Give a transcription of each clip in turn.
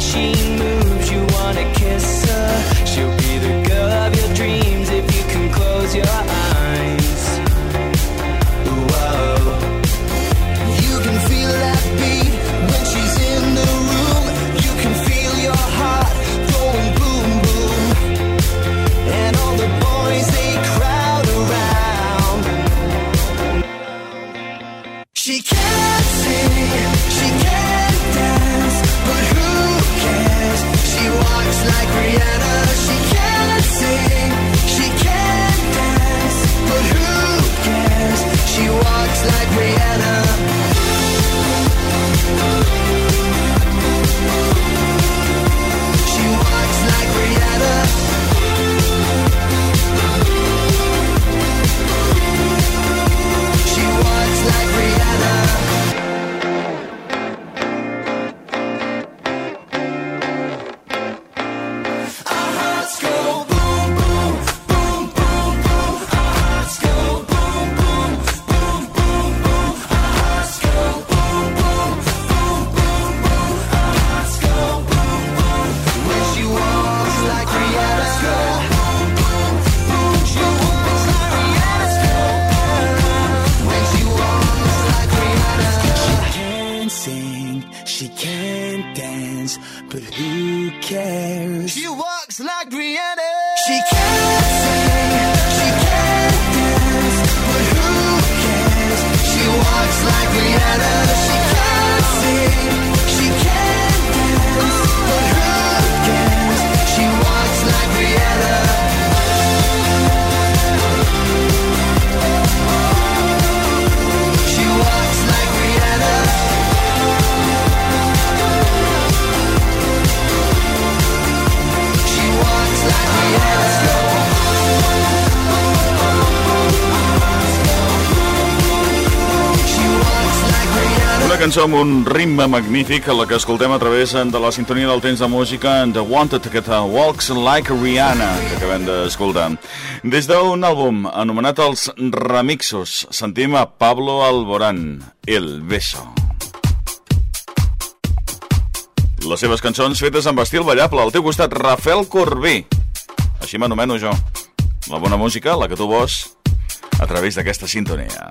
she cançó amb un ritme magnífic, la que escoltem a través eh, de la sintonia del temps de música The Wanted, aquest eh, Walks Like Rihanna, que acabem d'escoltar. Des d'un àlbum anomenat Els Remixos, sentim a Pablo Alborán, El Beso. Les seves cançons fetes amb estil ballable, al teu costat Rafael Corbí, així m'anomeno jo. La bona música, la que tu vols, a través d'aquesta sintonia.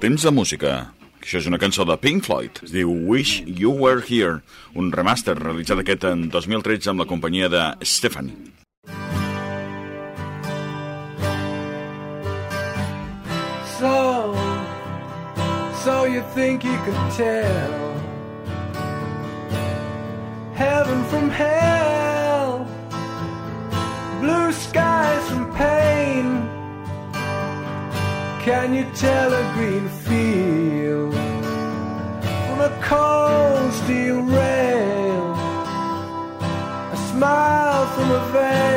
temps de música. Això és una cançó de Pink Floyd. Es diu Wish You Were Here, un remaster realitzat aquest en 2013 amb la companyia de Stephanie. So, so you think you could tell Heaven from hell Can you tell a green field from a cold steel rail? A smile from a veil.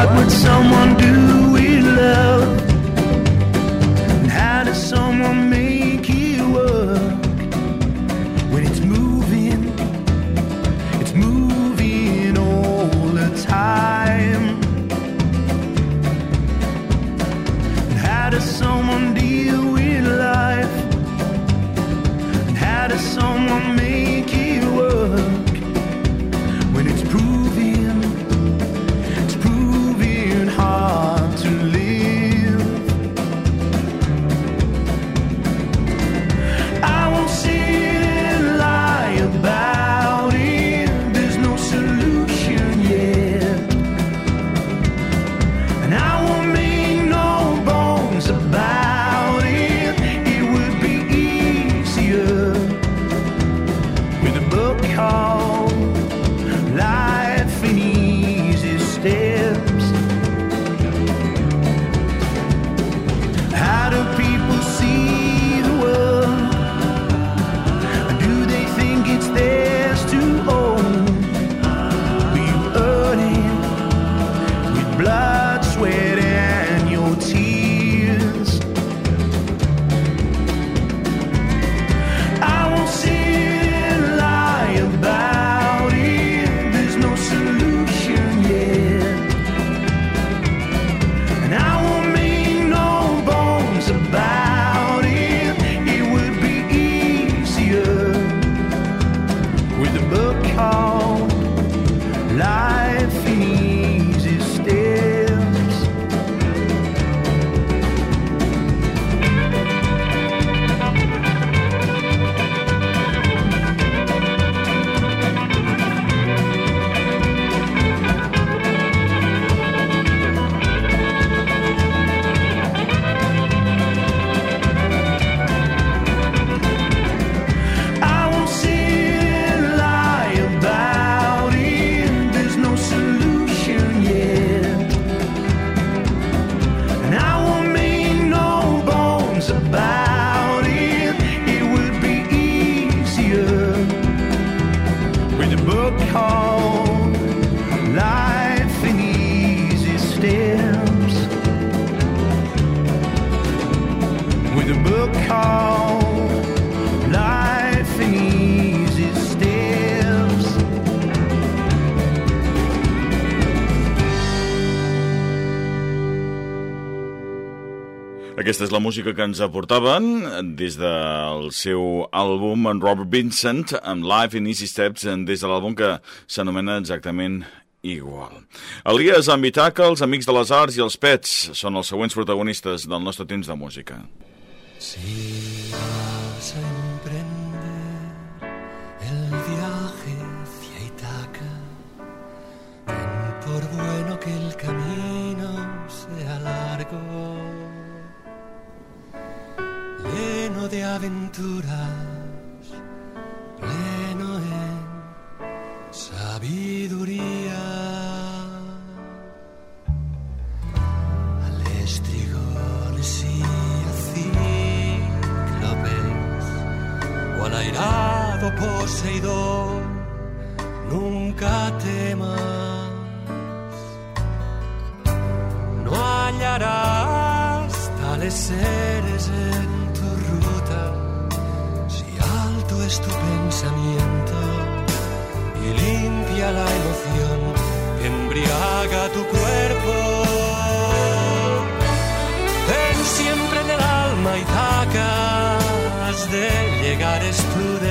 What would someone do a book called Life in Easy Steps. Aquesta és la música que ens aportaven des del seu àlbum en Robert Vincent amb Live in Easy Steps des de l'àlbum que s'anomena exactament igual. Elias Ambitaca, els Amics de les Arts i els Pets són els següents protagonistes del nostre temps de música. Si vas a emprender el viaje hacia Itaca, ten por bueno que el camino sea largo, lleno de aventuras, pleno en sabiduría. Airado Poseidón, nunca temas. No hallarás tales seres en tu ruta, si alto es tu pensamiento y limpia la emoción embriaga tu cuerpo.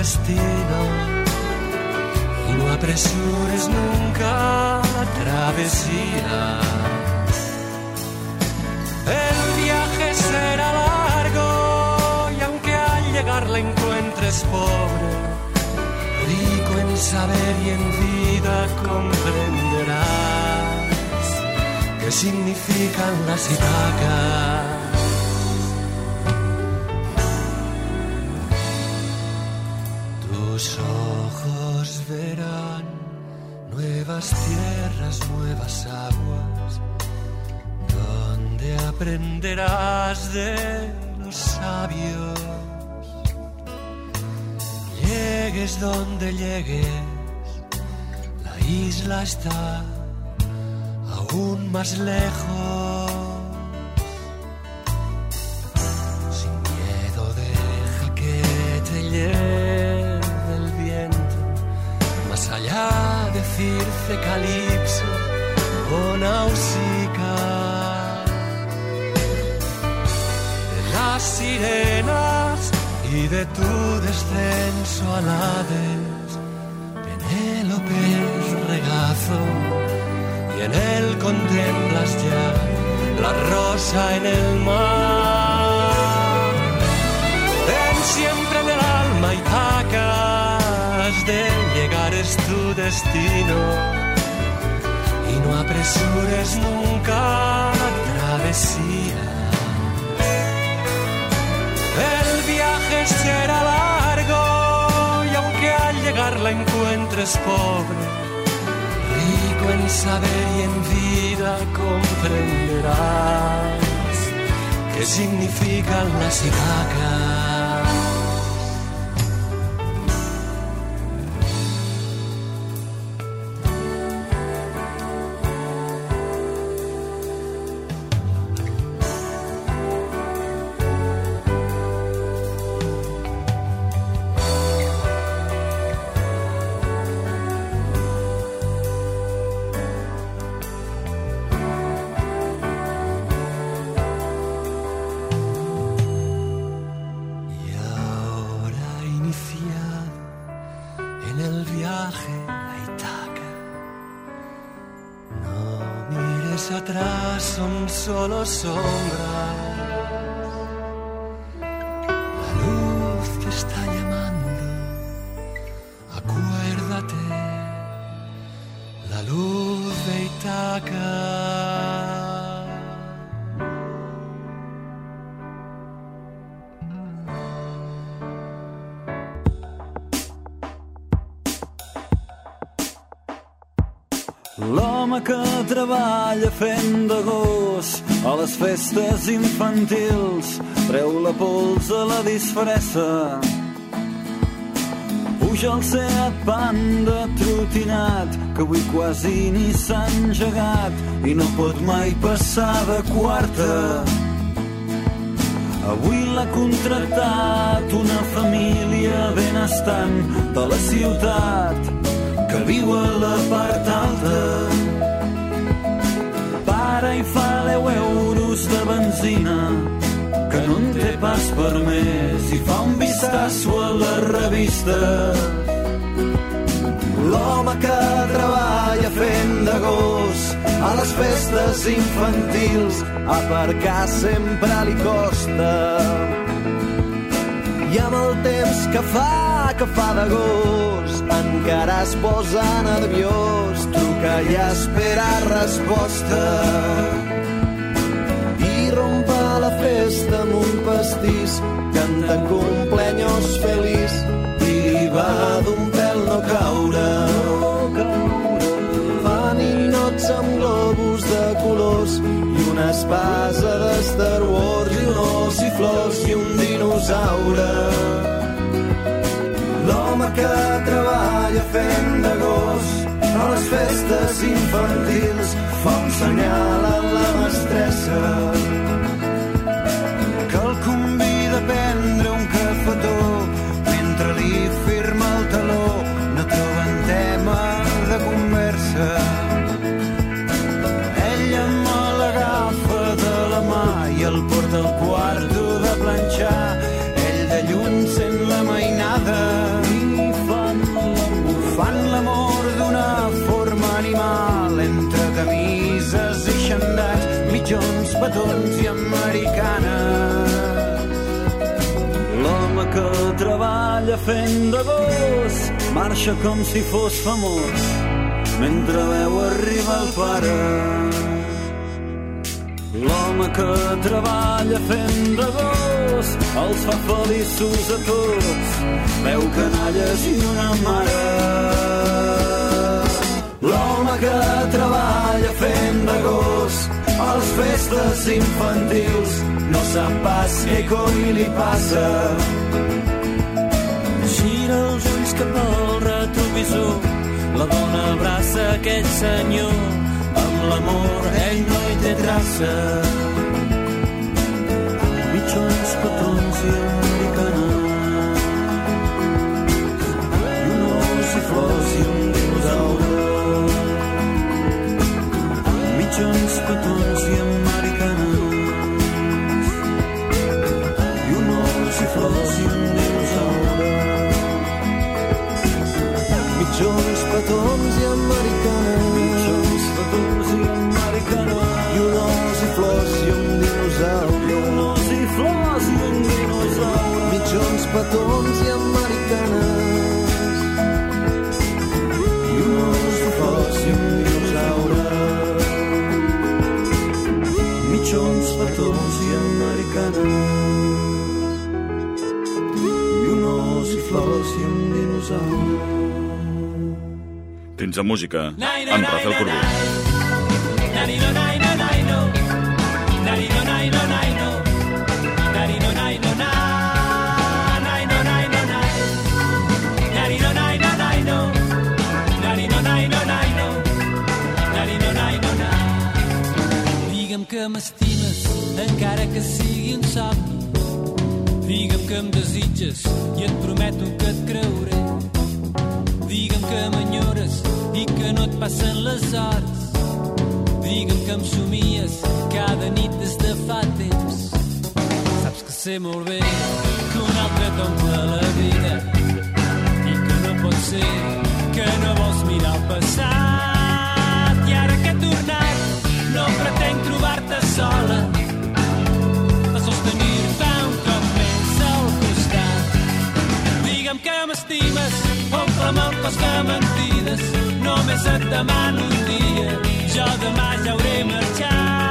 Y no apresures nunca la travesía. El viaje será largo y aunque al llegar la encuentres pobre, rico en saber y en vida comprenderás qué significan las itacas. Tus ojos verán nuevas tierras, nuevas aguas, donde aprenderás de los sabios. Llegues donde llegues, la isla está aún más lejos. Circe, Calipso o Nausicaa. De las sirenas y de tu descenso al Hades, Penélope es regazo y en él contemplas ya la rosa en el mar. Ven siempre y no apresures nunca la travesía. El viaje será largo y aunque al llegar la encuentres pobre, rico en saber y en vida comprenderás qué significan las Itacas. Son solo sombras. L'home que treballa fent de gos a les festes infantils treu la pols a la disfressa. Puja al Seat Panda trotinat que avui quasi ni s'ha engegat i no pot mai passar de quarta. Avui l'ha contractat una família benestant de la ciutat que viu a la part alta. Para i fa 10 euros de benzina que no en té pas per més i fa un vistazo a la revista. L'home que treballa fent de gos a les festes infantils aparcar sempre li costa. I amb el temps que fa, que fa d'agost, encara es posa nerviós, truca i espera resposta. I rompa la festa amb un pastís, canta cumpleaños feliç i li va d'un pèl no caure. Fa ninots amb globus de colors i una espasa de Star Wars i un os i flors i un dinosaure. L'home que treballa fent de gos a les festes infantils fa un senyal a la mestressa. Que el convida a prendre un cafetó mentre li firma el taló no troben tema de conversa. Ella me l'agafa de la mà i el porta al quarto que treballa fent de gos marxa com si fos famós mentre veu arribar el pare. L'home que treballa fent de gos els fa feliços a tots, veu canalles i una mare. L'home que treballa fent de gos a les festes infantils no sap pas què coi li passa. Gira els ulls cap al retrovisor, la dona abraça aquell senyor amb l'amor, ell no hi té traça. Mitjons, petons i americanes. I un os i flors i un dinosaure. Mitjons, petons i americanes. Petons i americanes. Mitjons, petons i americanes. I un os i flors i un dinosaure. I un os i flors i un dinosaure. Mitjons, petons i americanes. I un os i flors i un dinosaure. Mitjons, petons i americanes. Flors i un dinosaure. Tens de música. Amb Rafael Corbí. Digue'm que m'estimes, encara que sigui un somni. Digue'm que em desitges i et prometo que et creuré. Digue'm que m'enyores i que no et passen les hores. Digue'm que em somies cada nit des de fa temps. Saps que sé molt bé que un altre t'omple la vida i que no pot ser que no vols mirar el passat. I ara que he tornat, no pretenc trobar-te sola cos de mentides. Només et demano un dia, jo demà ja hauré marxat.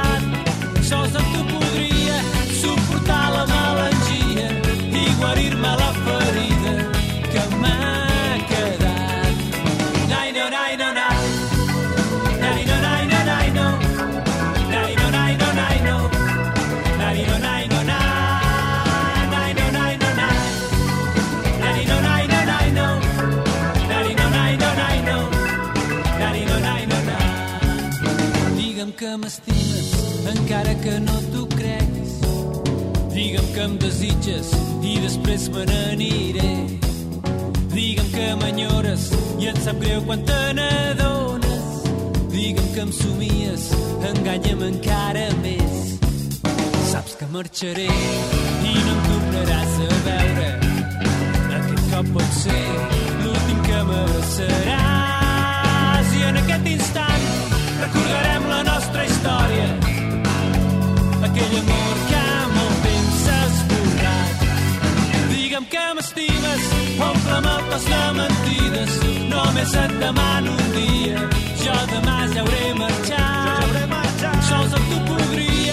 Que m'estimes, encara que no t'ho creguis. Digue'm que em desitges i després me n'aniré. Digue'm que m'enyores i et sap greu quan te n'adones. Digue'm que em somies, enganya'm encara més. Saps que marxaré i no em tornaràs a veure. Aquest cop pot ser l'últim que m'abraçaràs. Recordarem la nostra història. Aquell amor que amb el temps s'ha esborrat. Digue'm que m'estimes, omple'm el cos de mentides. Només et demano un dia, jo demà ja hauré marxat. Sols amb tu podria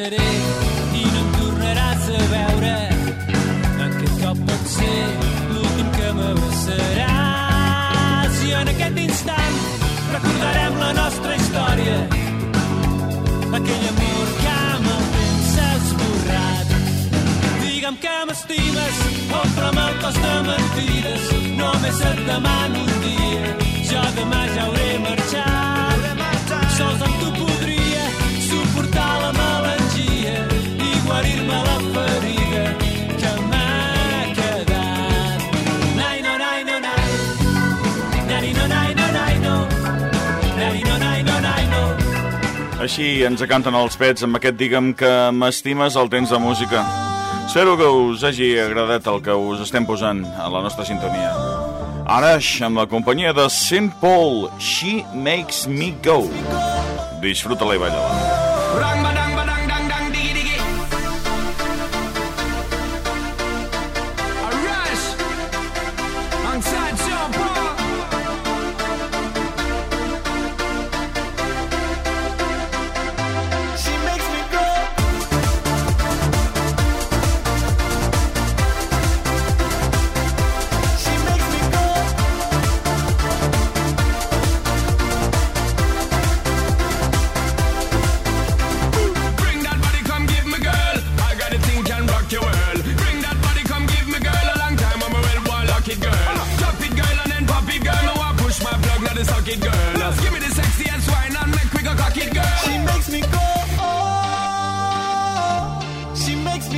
marxaré i no em tornaràs a veure. Aquest cop pot ser l'últim que m'abraçaràs. I en aquest instant recordarem la nostra història. Aquell amor que amb el temps s'ha esborrat. Digue'm que m'estimes, omple'm el cos de mentides. Només et demano un dia, jo demà ja hauré marxat. Així ens canten els pets amb aquest digue'm que m'estimes el temps de música. Espero que us hagi agradat el que us estem posant a la nostra sintonia. Arash, amb la companyia de St. Paul, She Makes Me Go. Disfruta-la i balla-la.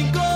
we go.